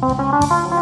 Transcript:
Música